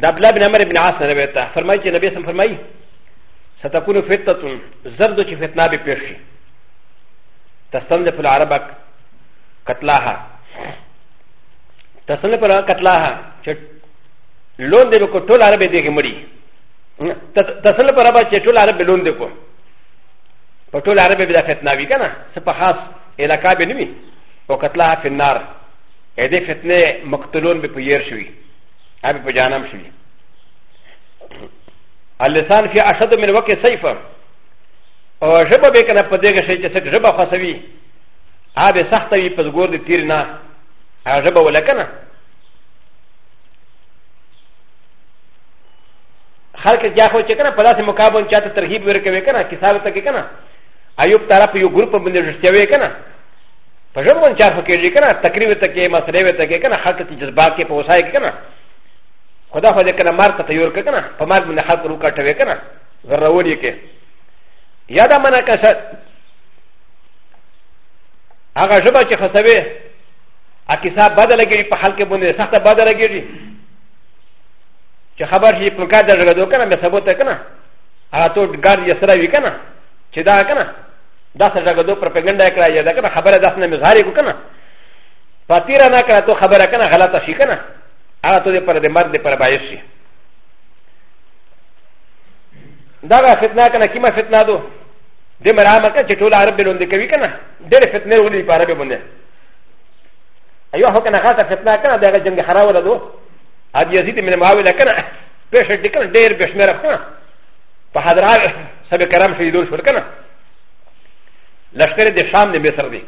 د عبد الله بن عمر بن عاص نه روایت ده فرمایي چې نبی سم فرمایي ستكون فتنه زرد چې فتنه به پیښ شي تستنزف العرب قتلها تستنزف العرب قتلها چې لون دې کو ټول عرب دې کې مړي تستنزف العرب چې ټول عرب لون دې کو په ټول عرب به دا فتنه وي کنه څه په خاص علاقه به نه وي او قتلها فی النار اې دې فتنه مقتلون به پیر شوي هغه په جانم شي اللسان فی اشد من وقع سیف او ژبه به کنه په دغه شی چې څک ژبه خاصوي هغه به سخت وي په ګور دي تیر نه هغه ژبه ولکنه خلک یا خو چې کنه په داسې مقابل چاته ترغیب ورکوي کنه کتاب ته کې کنه ایوب طرف یو ګروپ باندې رښتیا وي کنه په ژوند باندې چار فکر لیکنه تقریبا ته کې مسلې وې ته کې کنه خلک ته جذبه کې په وسای کې کنه خدا خو دې کنه مار ته تیار کې کنه په مار باندې خلک رو کټوي کنه ضروري کې یا دا منه که هغه ژبه چې خسوي ا کیسه بدل کېږي په خلک باندې سخته بدل کېږي چې خبر شي په کار درغلو کنه به ثبوت کنه هغه ته ګار یې سره وی کنه چې دا کنه دا سره غدو پروپاګاندا کړه یا دا کنه خبره داس نه مظهر کو کنه پاتیرا نه کړه ته خبره کنه غلطه شي کنه هغه ته پر دې مرد پر باعث شي دا فتنه کنه کیما فتنه دو د مرامه کنه چې ټول عرب بلوند کوي کنه ډېر فتنه ولې په عرب باندې ايوه هو کنه خاصه فتنه کنه دا جنگ خراوله دو اب يزيد من معاوله کنه پېښه دې کنه ډېر بشمیر کنه په حضرات سبه کرام شهیدول شول کنه لشکر د شام د مصر دی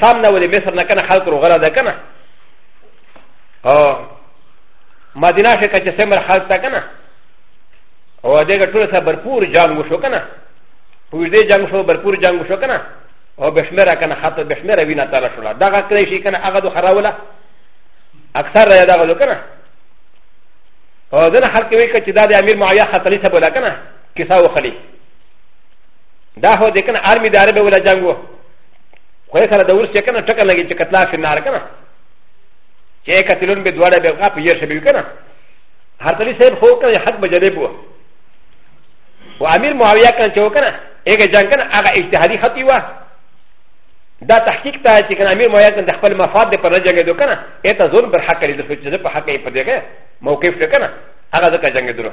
شام نه ولې مصر نه کنه خلق روغلا ده کنه او مدینه شکه چې سمر خلق تا کنه او دغه ټول سره برپور جنگ وشو کنه په دې جنگ شو برپور جنگ وشو کنه او بشمره کنه خاطر بشمره وینا تعالی شو دا غا کړی شي کنه هغه دو خراوله اکثر را دا غلو کنه او دغه خلک وی کچ دا د امیر معاویه خاطر سره بولا کنه کسا وخلی دا هو د کنه آرمی د عربه ولا جنگو خو سره د ورس کنه ټکه لګی چې کتلا فی نار کنه چې کتلون به دواړه به غاپ یې شبي کنه هر تلی صاحب خو کنه حق بجلب وو و امیر معاویه کنه چې وکنه هغه جنگ کنه هغه اجتهادي خطی و دا تحقیق ته چې کنه امیر معاویه کنه خپل مفاد پر نه جنگ دو کنه اته زون بر حق لري چې په حق یې پدې موقف ته کنه هغه ځکه جنگ درو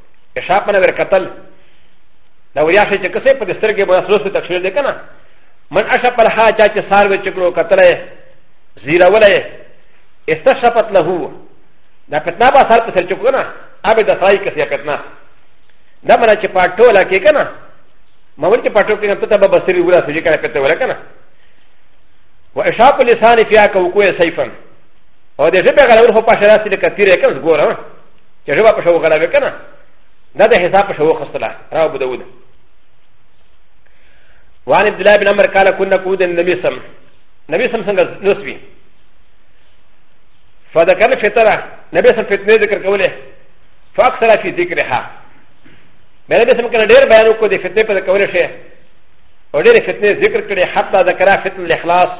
که شاپ نه ور قتل دا وریا شي چې کسې په دستر کې بس لوس تکشیر دې کنه من اشپ الها چا چې سار وچ کړو قتل زیرا ولې استشفت له دا پتنا با سار په سر چکو کنه ابه د سړی کسې پتنا دا مله چې پټو لکه کنه مور چې پټو کې نه پته به بسری ولا سږي کنه پته ولا کنه و اشاپ لسان فيها كوكوه سيفا او د ژبې غلور خو په شراسي لکه تیرې کنه ګوره چې ژبه په شو غلاوي کنه دا د حساب په شو خستله را ابو داود وان عبد الله بن عمر قال كنا قود النبي سم نبي سم څنګه نسوي فذكر فتره نبي سم فتنه ذکر کوله فاكثر في ذكرها بل نبي سم کنه ډیر بیان وکړو د فتنه په کوله شي او ډیر فتنه ذکر کړي حتی ذکر فتنه الاخلاص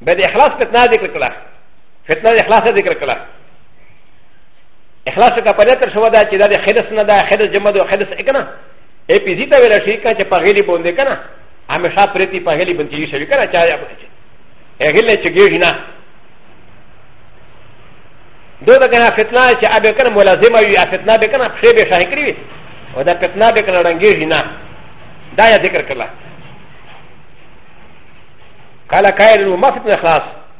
بل اخلاص فتنه ذکر کړه فتنه د اخلاص ذکر کړه اخلاص کا پدې تر شو دا چې دا د خلص نه دا خلص جمع ده خلص اکنه ای پی زی ته ویل شي کنه چې په غلی باندې کنه همیشه پرتی په غلی باندې شي کنه چا غلی چې ګیږي نه دو دا کنه فتنه چې ابه کنه ملازمه وي فتنه به کنه پښې به شاهي کړی وي او دا فتنه به کنه رنګیږي نه دا یا ذکر کړه قال قائل ما فتنه خلاص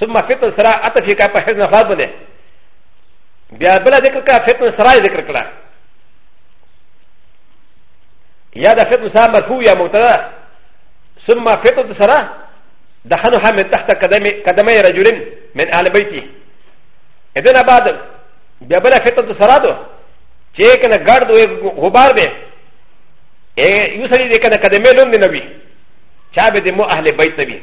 ثم فتن سرا اتى في كافة حزن خلاص بني بيا بلا ذكر كا فتن سرا ذكر كلا يا دا فتن سرا مرفوع يا مبتدا ثم فتن سرا دخلها من تحت قدمي قدمي رجل من آل بيتي اذن بعد بيا بلا فتن سرا دو چه کنه گرد و غبار ده یو سری ده کنه قدمه لون ده نبی چا به ده مو اهل بیت نبی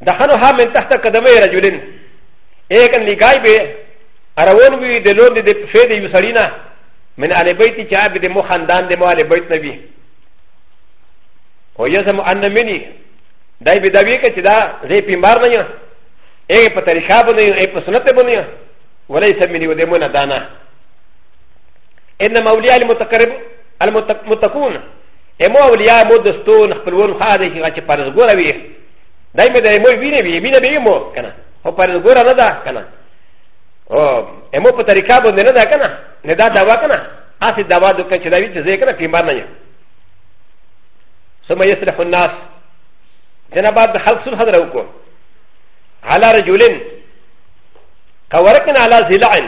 دخلها من تحت قدمي رجلين ايه كان لقاي بي اروان بي دي لون دي دي فيه دي يسالينا من علي بيتي جاء بي دي مو خاندان دي مو علي بيت نبي ويزم ان مني داي بي داوي كي دا زي بي مار نيا ايه پا طريقا بني ايه پا سنت بني وليس مني ودي مو ندانا انما اولياء المتقرب المتقون امو اولیا مو دستون خپلون خاده کی غچ پرز ګوره وی دای مې د امو وینې وی وینې به مو کنه خو پرز ګوره نه ده کنه او امو په طریقه باندې نه ده کنه نه دا دوا کنه اسی دوا د کچ دا وی چې زه کنه پیمبار نه یم ثم يصلح الناس جناب د خلق سره حضر وکړو على رجلين كوركنا على زلعن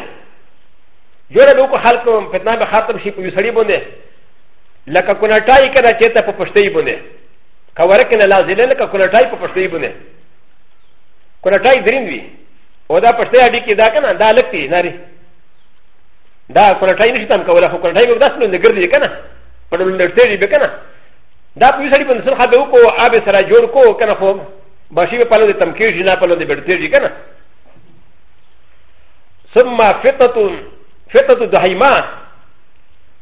جوړه به کو خلق فتنه به ختم شي په سړي باندې لکه کونټای کنه چیرته په پښتۍ بونه کور کنه لازله لکه کونټای په پښتۍ بونه کونټای درین وی او دا پښتۍ اډی کې دا کنه دا لکتی ناری دا کونټای نشته هم کوله خو کونټای به داس لوند ګرځي کنه په لوند ډېری به کنه دا په سړي باندې سره خدای کو آب سره جوړ کو کنه خو باشي په لوند تمکیږ جنا په لوند ډېری کنه ثم فتنه فتنه دهيمه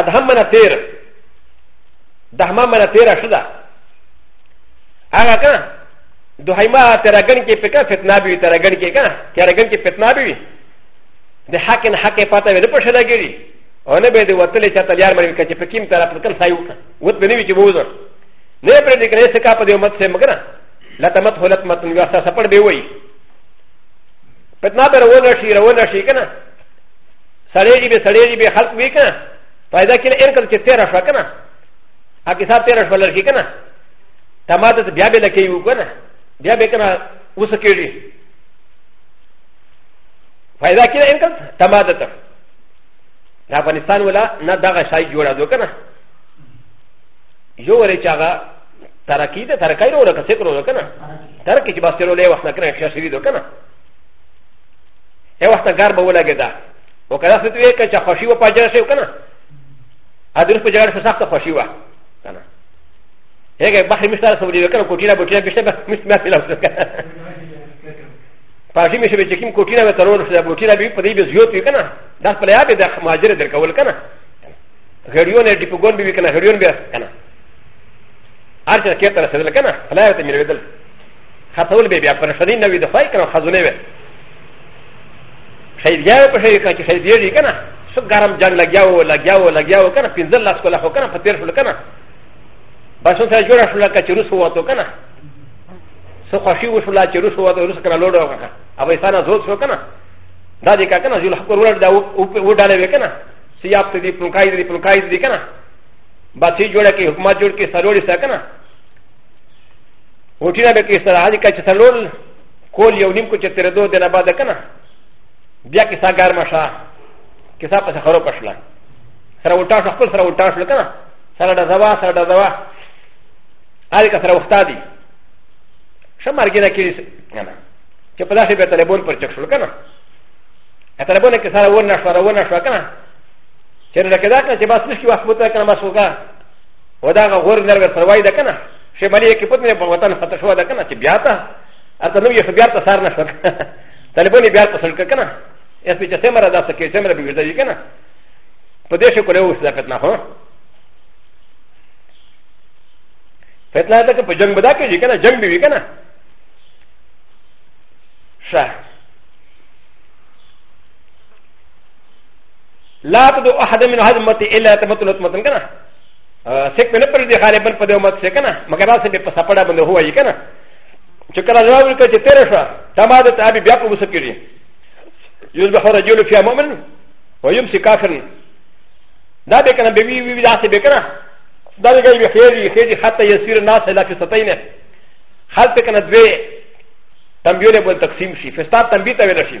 ادهم من تیر دهما من تیر شدا هغه کنه دوهما ترګن کې پکا فتنه بي ترګن کې کنه ترګن کې فتنه بي د حق نه حق پته ویل په شلا ګری او نه به د وتل چا تلیار مری کچ په کیم طرف تکل سایو وت به نیوی چې بوزر نه پر دې کنه څه کا په دې امت سه مګر لا تمت هلت مت نو اسا سپړ به وای پتنا به روان شي روان شي کنه سړی جی به سړی جی به خلق وی کنه پیدا کړي ان کړه چې تیر شو کنه اګه صاحب تیر شو لږی کنه تماده ته بیا به لکه یو کنه بیا به کنه اوس کېږي پیدا کړي ان کړه تماده ته افغانستان ولا نه دغه شای جوړه دو کنه یو ورې چاغه ترقی ده ترقی رو لکه سکرو ده کنه ترقی چې بس تیرو لې وخت نه کنه ښه شوی ده کنه ا وخت ګر به ولګیدا او کله څه وی کچا خوشي و پاجر شي کنه ا درس په جګړه سخت خوشي و کنه هغه بحر مشتار سوري وکړه کوټینا بوټینا بشته به مست ما فلم پاجي مشه به چکیم کوټینا به ترور شته بوټینا به په دې به زیوت وی کنه دا په لیا به د ماجر درکول کنه غړیو نه دی په ګون به کنه غړیو به کنه هر څه کې تر سره کنه فلایو ته مې ویل خطول به بیا پرشنی نه وي د خوای کنه خزونه وي شهید یې په شهید کې شهید یې کنه سو ګرم جنگ لګیاو لګیاو لګیاو کنه پنځل لاس کوله کنه په تیر شول کنه بس څه جوړ شول کچ روس وته کنه سو خوشي وشول چې روس وته روس کنه لوډو کنه ابي سانا زوت شو کنه دا دې کنه ځل حق ورور دا و ډاله وکنه سیاب ته دې پلکای دې پلکای دې کنه بچی جوړه کې حکومت جوړ کې سروري سکنه و ټینا به کې سره هدي کا چې تلول کول یو نیم کو چې تر دوه دنه بعد کنه بیا کې سا ګرمه شا کې سا په خرو پښلا سره وټا شو خپل سره وټا شو کنه سره د زوا سره د زوا هغه کا سره وختا دي شمارګی نه کې کنه چې په داسې به تلبون پر چک شو کنه تلبون کې سره ونه شو ونه شو کنه چې رکدا کنه چې بس نشي وخت بوته کنه بس وکړه و دا غور نه ور سروای ده کنه شي ملي کې پته نه په وطن فتح شو ده کنه چې بیا ته اته نو یې بیا ته سار نه شو طالبان بیا ته سر کنه اس په چې سمره داسه کې سمره به وځي کنه په دې شي کوله اوس ده فتنه هو فتنه ده په جنگ بدا کې کنه جنگ به وی کنه شه لا تدو احد من هذه امتي الا تمت لطمتن كنا سيك من پر دي غالبا پدو مت سي كنا مگر اسه به پسپڑا بند هو اي كنا چکلا جواب ورکړ چې تیر شو تما د تابع بیا په وسه کړی یذبح رجل فی مؤمن ويمسي کافر دا به کنه به وی وی داسې به کنه دا به کوي خیر خیر حتی یسیر الناس الا فی ستین خلق کنه دوی تنبیه له تقسیم شي فستا تنبیه ته ویل شي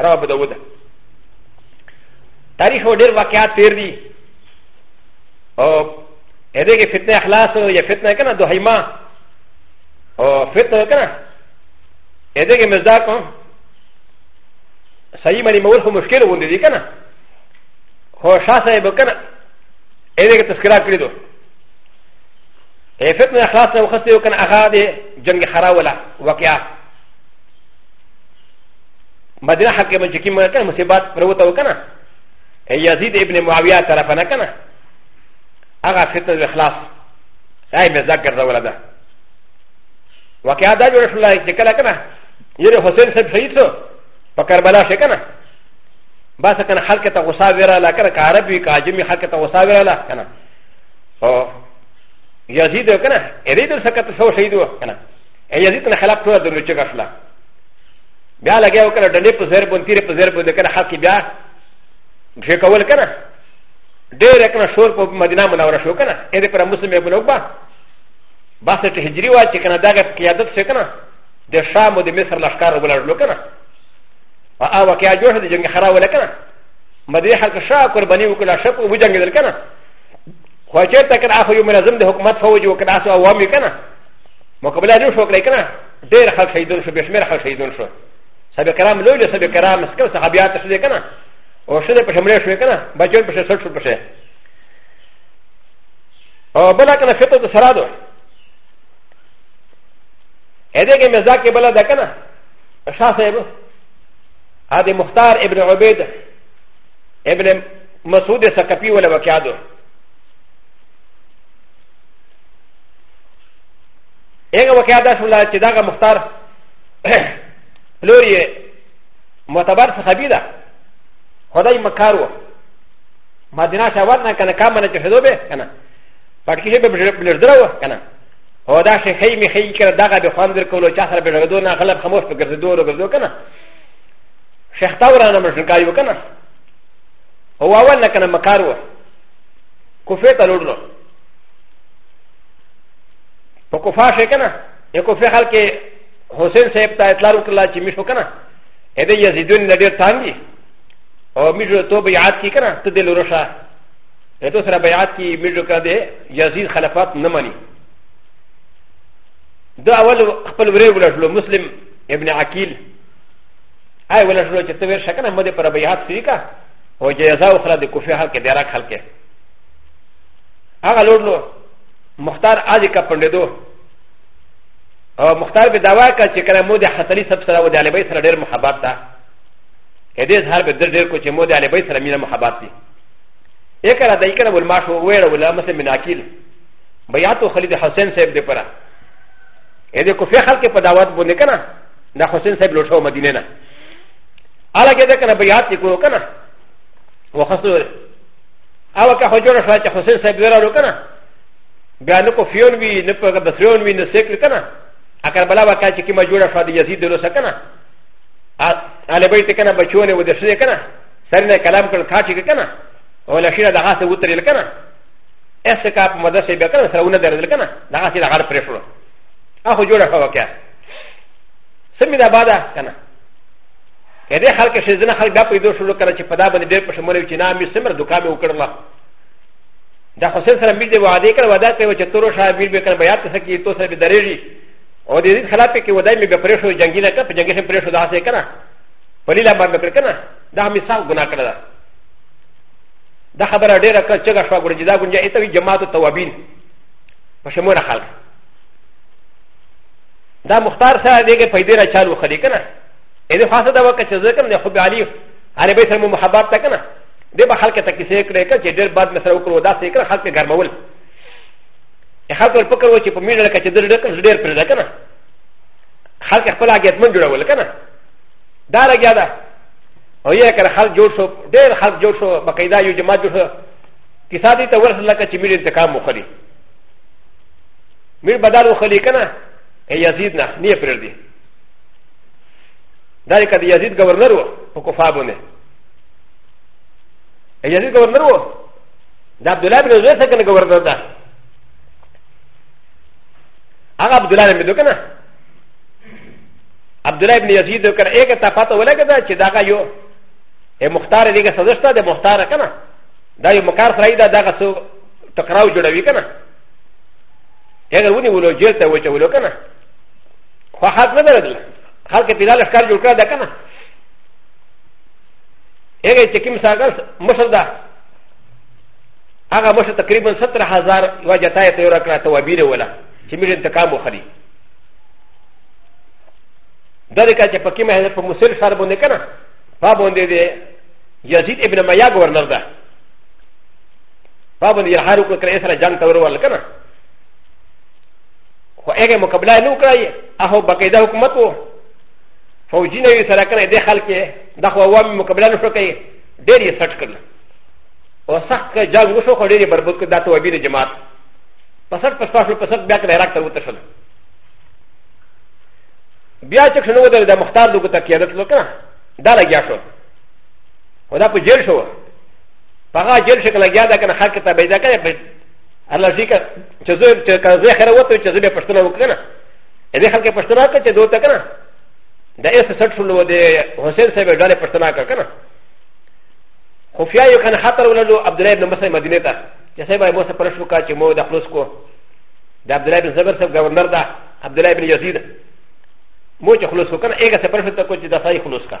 رواه ابو داود تاریخ او ډېر واقعات تیر دي او هدې کې فتنه اخلاص او یا فتنه کنه دوهیما او فتنه کنه هدې کې مزداق صحیح مری مول خو مشکل وندي دي کنه خو شاه صاحب کنه هدې کې تذکرہ کړی دو فتنه اخلاص او خسته کنه هغه دې جنگ خرا ولا واقعات مدينه حاكم چې کومه کنه مصيبات پروته وکنه يزيد ابن معاويه طرف نه کنه هغه فتنه د اخلاص هاي به ذکر دا ولا ده واقعا دا جوړ شول چې کله کنه یره حسین صاحب شهید شو په کربلا شي کنه بس کنه خلک ته غصه ویرا لا کنه عرب وی کاجمی خلک ته غصه ویرا لا کنه او يزيد کنه اريد سکت شو شهید کنه ا ي ز ي د ن خلاف ټول د نوچه غشلا بیا لګیا وکړه ډنډې په زر بون تیرې په زر بون کنه حق بیا ګښې کول کنه ډېر کنه شور په مدینه منوره شو کنه اې دې پر مسلمه بنو با باسه ته هجری وا چې کنه داګه قیادت څه کنه د شام او د مصر لشکار ولاړلو کنه او هغه کې اجوه د جنگ خراب ولا کنه مدینه خلک شا قرباني وکړه شپ او جنگ دل کنه خو چېرته کنه اخو یو منظم د حکومت فوج وکړه اسو عوامي کنه مقابله نه شو کړی کنه ډېر خلک شهیدون شو بې شمېر خلک شهیدون شو صاحب کرام لوی لوی صاحب کرام سکل صحابیات شو کنه او شنه په شمړې شو کنه بچون په شسټ شو په شه او بل کنه خطو ته سره دو اې دې کې مزاج کې بل ده کنه شاه صاحب هذا مختار ابن عبيد ابن مسعود سكبي ولا وكادو هغه وکیا دا شول چې دا مختار لوري معتبر صحابي ده خدای مکار و مدینه شاور نه کنه کام نه چې شدو به کنه پټکی به بلردره و کنه او دا شي خی می خی کړه دغه به خوان در کولو چا سره به غدو نه غلب خاموش په ګرځې دوه ګرځو کنه شیخ تاورانه مشکل کاری وکنه هو اول نه کنه مکار و کوفه ته لوړنو په کوفه شي کنه یې کوفه خلک حسین صاحب ته اطلاع وکړه چې مشو کنه اې دې یزیدون نه ډېر تانګي او مشو ته بیعت کی کنه ته دې لورشه ا ت و س ر ا بيعات كي ميجو كده يزيد خلافات نماني ده اول خبر وري ولا شلو مسلم ابن عقيل اي ولا شلو جتوير شكنا مدي پر بيعات سيكا او جزا اخرى د کوفه حق د عراق حلقه هغه لور نو مختار اځي کا پندو او مختار به داوا کا چې کله مو د خطري سب سره و د علي بي سره ډېر محبت ده ا دې ځهر به ډېر کو چې مو د علي بي سره مینه محبت دي اکره دای کنه ول ما شو وېړ ولا مثلا مناکیل بیاتو خالد حسین صاحب دې پره ا دې کوفه خلک په دعوت باندې کنه دا حسین صاحب لوټو مدینه نه على كذا كان بيات يقولوا كنا وخصوصا او که حجره شوه چې حسین صاحب ورالو کنه بیا نو کو فیون وی نو په بسرون وی نو سیکل کنه اکر بلا وکا چې کیما جوړه شوه د یزید دلو سره کنه اله بیت کنه بچونه و د شری کنه سرنه کلام کړه کاچې کنه او لشیره د هغه وترل کنه اس کا په مدرسې به کنه سره ونه درل کنه دا هغه د غړ پرې شو اخو جوړه شوه وکړه سمې دا بادا کنه که دې خلک شې ځنه خلک دا پیدا شول کنه چې په دا باندې ډېر پښمنه وي چې نه مې سمره دوکان مې وکړله دا حسین سره میر دې وعده کړ وعده کړو چې تورو شاه میر به کړ بیا ته سکی تو سره به درېږي او دې دې خلاف کې ودای مې به پرې شو جنگي نه کړ په جنگي سره پرې شو دا څه کنه په لیلا باندې کړ کنه دا مې صاحب ګناه کړل دا خبره ډېره کړ چې غشوا ګورې دا ګنجه ایته جماعت توابین په شموره خلک دا مختار سره دیګه پیدا را چالو خلی کنه اې دې خاصه دا وکړه چې زه کوم د خو علي هر به سره محبت تا کنه دې به خلک ته کیسه کړې کړه چې ډېر بعد مسره وکړو دا څه کړه خلک ګرمول خلک ور پکړ و چې په میډل کې چې ډېر ډېر ډېر پر دا کنه خلک خپل اګیت من جوړول کنه دا راګیا دا او یې کړه خلک جوړ شو ډېر خلک جوړ شو بقیدا یو جماعت جوړ شو کیسه دې ته ورسره لکه چې میډل انتقام وخوري میر بدل وخلی کنه ای یزید نه نه پرر دی دا یک دی یزید گورنر و په کوفه باندې ای یزید گورنر و دا عبد الله بن زید څنګه گورنر ده هغه عبد الله بن کنه عبد الله بن یزید کنه یک ته پته ولګه دا چې داګه یو ای مختار دیګه سزشته ده مختار کنه دا یو مکار سره دا دغه څو ټکراو جوړوي کنه هغه ونی ولو جیل ته وچه ولو کنه خو حق نه درلو خلک په دال ښکار جوړ کړه دا کنه هغه چې کوم ساګر مشر ده هغه مشر تقریبا 17000 یو جتای ته ورکړه ته وبیره ولا چې موږ انتقام وخري دا د کچه پکې مه په مسل سره باندې کنه په باندې دی یزید ابن میاګ ورنر ده په باندې يهارو کو کړې سره جنگ تور ول کنه خو هغه مقابله نه وکړای هغه بقیده حکومت وو فوجي نه سره کنه د خلک د خو عوام مقابله نه وکړي ډېر یې سټ کړل او سخت کا جنگ وشو خو ډېر برباد کړ د توابیر جماعت پسټ پسټ پسټ بیا کړه عراق ته وتشل بیا چې څنګه ودل د مختار دغه ته قیادت وکړه دا لګیا شو خدا په جیل شو هغه جیل شي کنه لګیا ده کنه خلک ته پیدا کړي په الله شي کنه چې زه چې کنه زه خره وته چې زه به پښتنه وکنه دې خلک پښتنه کړي چې دوی ته کنه د اس سټ شول و دې حسین صاحب ډاله پښتنه کړ کنه خفیا یو کنه خطر ولدو عبد الله بن مسعود مدینه ته چې صاحب مو سره پرش وکړه چې مو د خلاص کو د عبد الله بن زبر صاحب گورنر ده عبد الله بن یزید مو چې خلاص وکنه هغه سره پرش ته کو چې د صحیح خلاص کړه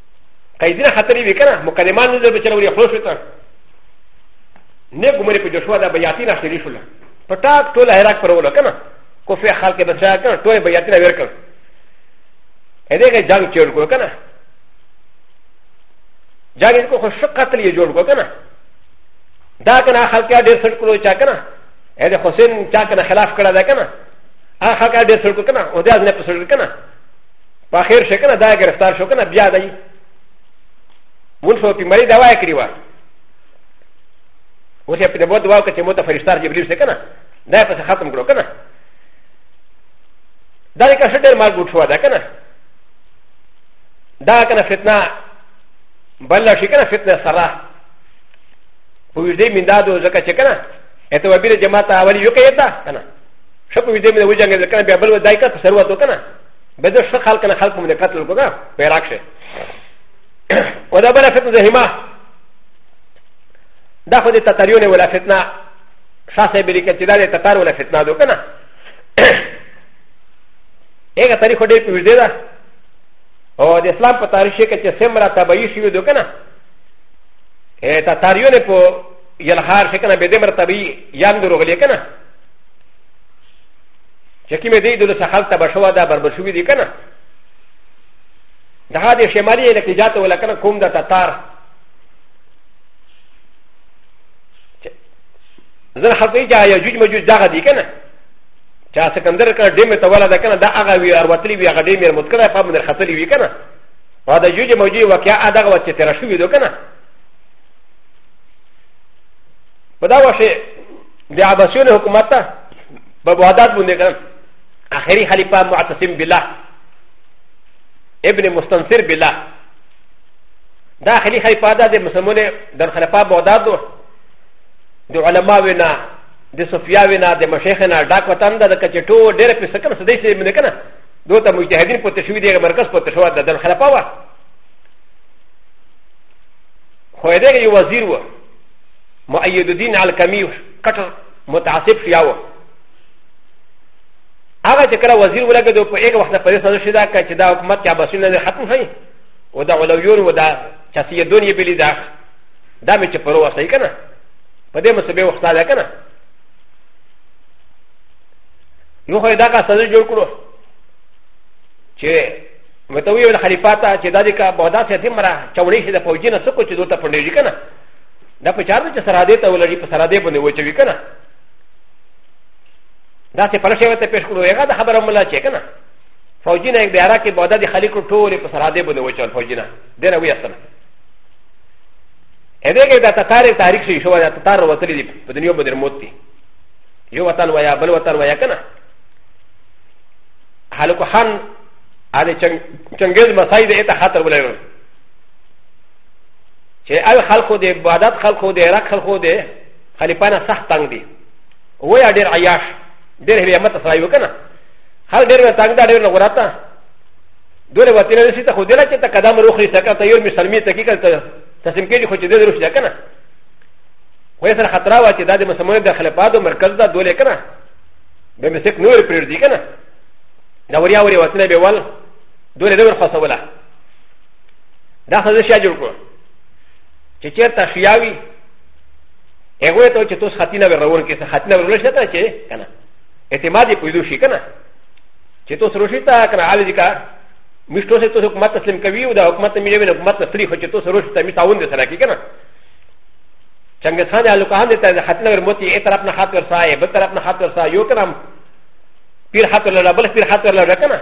قیدی نه خطرې وي که نه مقدمان نه به چلولې خلو شو ته نه ګمرې په جوشوا دا بیاتي نه خیري شوله په ټاک ټول حراک پروله که نه کوفې خلک به څه کړ ټول بیاتي نه ورکړ ا دې کې جنگ چور کو که نه جنگ کو خو شق قتل یې جوړ کو که نه دا که نه خلک ډېر سټ کړو چا که نه ا دې حسین چا که نه خلاف کړه دا که نه هغه خلک ډېر سټ کو که نه او دې ځنه په سټ که نه په خیر شي کنه دا گرفتار شو کنه بیا دی مونږ په پیمري دوا کړی و اوس په دې بود دوا کې چې مو ته فرشتار جبريل څه کنه دا په ختم کړو کنه دا لکه څه ډېر مال ګوټ شو دا کنه دا کنه فتنه بل شي کنه فتنه سره په دې مندادو ځکه چې کنه اته وبیر جماعت اولی یو کې تا کنه ښه په ویدې مې وجنګېدل کنه بیا بل ودای کړه په سر وتو کنه به زه ښه خلک نه خلک مې قتل کو کنه په عراق شي و دا بله فتنه زهما دا خو د تتاریونه ولا فتنه شاه صاحب لیکل چې دا د تتار ولا فتنه دو کنه هغه تاریخ ډېر په ویدې ده او د اسلام په تاریخ کې چې سمرا تبعی شوی دو کنه ا ت ا ت ا ر ي و ن ي ب و يلهار شكنا بدمر طبيعي يندرو غليكنا چې کومې دی دلو څخه هلته به شوه دا بربر شوي دي که نه دغه د شمالي لکه جاته ولا که نه کوم د تتار زر خلق ای جا یا جوج مجوج داغه دی کنه چا سکندر کنه دیم ته ولا ده کنه دا هغه وی اروتلی وی هغه دیم یې مت کړه په من خطلی وی کنه وا دا جوج مجوج وکیا اداغه وچ تیر شو وی دو کنه په دا وشه د عباسیون حکومت ته په بغداد باندې کړم اخري خلیفہ معتصم بالله ابن مستنصر بالله دا اخري خلیفہ دا د مسلمانې د خلیفہ بغداد دو د علما وینا د صوفیا وینا د مشیخ نه ډاک وطن دا د کچټو ډېر په سکم سدې سي منه کنه دوی ته مجتهدین پته شوي دي مرکز پته شو د خلیفہ وا خو دې یو وزیر وو مؤيد الدين الكمي كتر متعصب شياو هغه چې کله وزیر ولګېدو په هغه وخت پرې سره شي دا که چې دا حکومت کې عباسي نه ختم شي او دا علویون و دا چاسي دون یې بلی دا دا مې چې پرو وسای کنه په دې مسبه وخت دا کنه نو خو دا کا سره جوړ کړو چې متوی ول خلیفہ ته چې دا دې کا بودا سي دې مرا چوړې شي د فوجي نه څه کو چې دوته پندې کنه دا په چارو چې سره دې ته ولري په سره دې باندې وچوي کنه دا څه پر شوی ته پېښ کړو هغه د خبره مله چې کنه فوجینا یک دیارا کې بودا د خلیق ټوله په سره دې باندې وچول فوجینا دنه وی اصله ا دې کې دا تکار تاریخ شي شو دا تار وتلې دي په دنیا باندې موت دي یو وطن ویا بل وطن ویا کنه هلکو خان ا دې چنګیز مسای دې ته خاطر ولرم چې او خلکو د عبادت خلکو د عراق خلکو د خلیفانه سخت تنگ دي و یا ډېر عیاش ډېر هوی امت سره یو کنه هر ډېر و تنگ دا ډېر نه غراته دوله وتی نه شي ته خو دلا چې ته قدم روخري سکه ته یو مسلمي ته کې کړه تسلیم کېږي خو چې دې روش ده کنه خو یې سره خطر وا چې دا د مسلمانانو د خلفاتو مرکز دا دوله کنه به مسک نور پرېږ دي کنه دا وریا وریا وتی نه به ول دوله دور خاصه ولا دا خو زه شاجر کو چې چیرته شیاوی هغه ته چې توس خاتینه ورور کې څه خاتینه ورور شته چې کنه اعتماد یې پویدو شي کنه چې توس روشي تا کنه حال دي کا مشتو سه توس حکومت تسلیم کوي او دا حکومت مې نه حکومت تسلیم خو چې توس روشي ته می تعاون دي سره کې کنه څنګه خان له کوه دې ته خاتینه ور موتی یې طرف نه خاطر سایه بل طرف نه خاطر سایه یو کنه پیر خاطر له بل پیر خاطر له کنه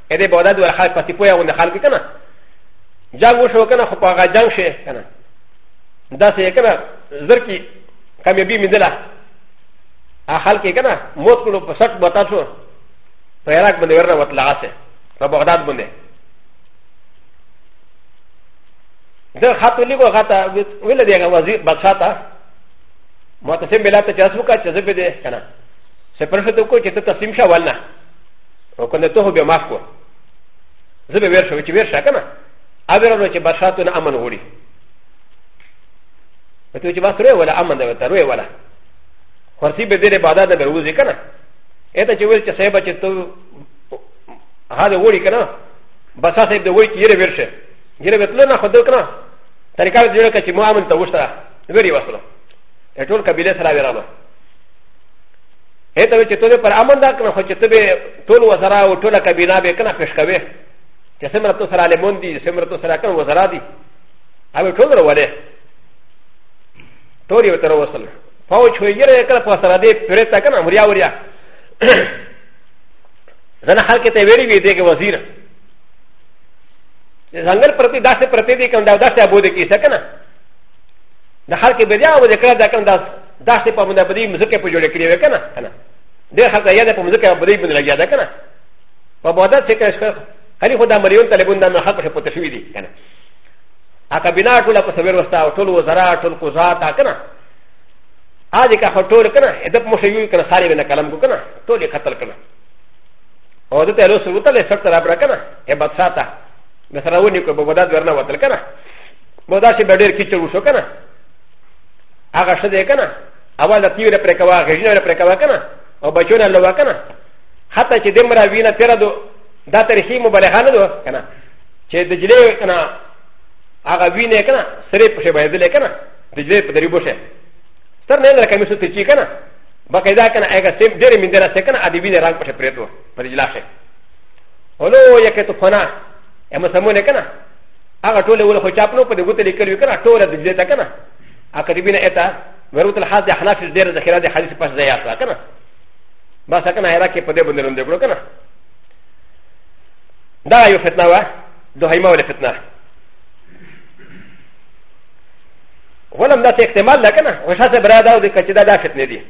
ا د ه بودا دوه خلک پتی پویا غوند خلک کنه جنگ وشو کنه خو په هغه جنگ شي کنه دا څه کنه زر کی کامیابی مندله ا خلک کنه موت کړو په سټ بتا شو په عراق باندې ورنه وتلا سه په بغداد باندې د خاطر لیکو غاته ویل دی هغه وزیر بادشاہ ته معتصم بلا ته چاسو کا چې زبې ده کنه سپرفه ته کو چې ته تسلیم شاول نه او کنه ته به معاف کو زه به ورشم چې ورشه کنه ابره نو چې بشاتو نه امن وړي ته چې بس روي ولا امن ده ته روي ولا خرسي به دې عبادت نه بروزي کنه اته چې ویل چې صاحب چې ته هغه وړي کنه بس صاحب دې وړي چې یې ورشه یې به تل نه خدای کنه طریقه دې جوړه چې مو امن ته وښته وری وسله ټول قبيله سره وراله هي ته چې ته به پر امن دا کنه خو چې ته به ټول وزرا او ټول کابینه به کنه پېښ کوي چې سمره تو سره لمون دي سمره تو سره کنه وزرا دي هغه ټول وروله ټول یو تر وصل فوج خو یې لري کنه په سره دې پرتا کنه مریا وریا زنه خلک ته ویلي وي دې کې وزیر ځنګل پرتی داسې پرتی دي کنه داسې ابو دې کې څه کنه د خلک به بیا و دې کړه دا کنه داسې دا څه په مونږ بدی مزکه په جوړ کړی وې کنه کنه دې خلک یاد په مزکه بدی باندې لګیا ده کنه په بودا څه کړی ښه خلی خو دا مليون طالبون دا نه خلک په پته شوی دي کنه اګه بنا ټول په سویر وستا ټول وزرا ټول قضات کنه اځه کا ټول کنه ادب مو شي کنه خاري نه کلام کو کنه ټول قتل کنه او د ته له سره ته له سره تر ابره کنه هه بادشاہ تا مثلا ونی کو بودا ورنه وتل کنه بودا چې ډېر کیچو شو کنه هغه څه دی کنه اول د تیو نه پرې کوا غیژنه نه پرې کوا کنه او بچو نه لوا کنه حتی چې دمرا وینه تیر دو دا ترخی مبالغه نه دو کنه چې د جلې کنه هغه وینه کنه سره پښه باندې لې کنه د جلې په دریبو شه سر نه لکه مې څه چې کنه باقاعده کنه هغه سیم ډېر مې درا څه کنه ادي وینه رنگ پښه پرېتو پر جلا شه ولو یکه تو فنا اما سمونه کنه هغه ټول ول خو چاپ نو په دې ګوت لیکل وی کنه ټول د دې تا کنه ا کتبینه اتا وروت الحاض د حناف ډیر د خیرات حدیث پس ځای اخلا کنه بس کنه هرا کې په دې باندې لوند کړو کنه دا یو فتنه وا دوهیمه ول فتنه ولم دا احتمال ده کنه وشاته برا دا د کچدا دا فتنه دي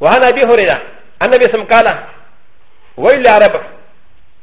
وهنا به هريره النبي سم قال ويل العرب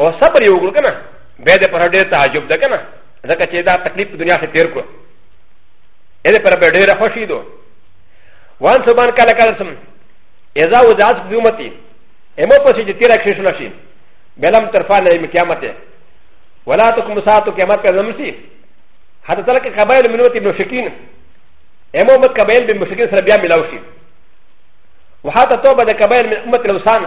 او صبر یو وکړو کنه بیا د پر ډیر تعجب ده کنه ځکه چې دا تکلیف په دنیا کې تیر کړو اې د پر ډیر خوشی دو وان سبحان کله کله سم اذا وزعت قیمتي امو پسې چې تیر کې شنه شي بلم ترفا نه می قیامت ولا تکم ساعت قیامت کا زمسی حتی تلک قبائل منوت ابن شکین امو مت قبائل بن مشکین سره بیا ملاوشي وحتى توبه د قبائل من امه الاوسان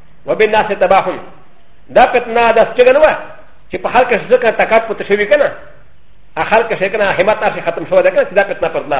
و بین ناس تباهم دا پتنا دا سچګن و چې په خلک ځکه تکات پته شوی کنه ا خلک شي کنه همت تاسو ختم شو دا کنه چې دا پتنا پر لا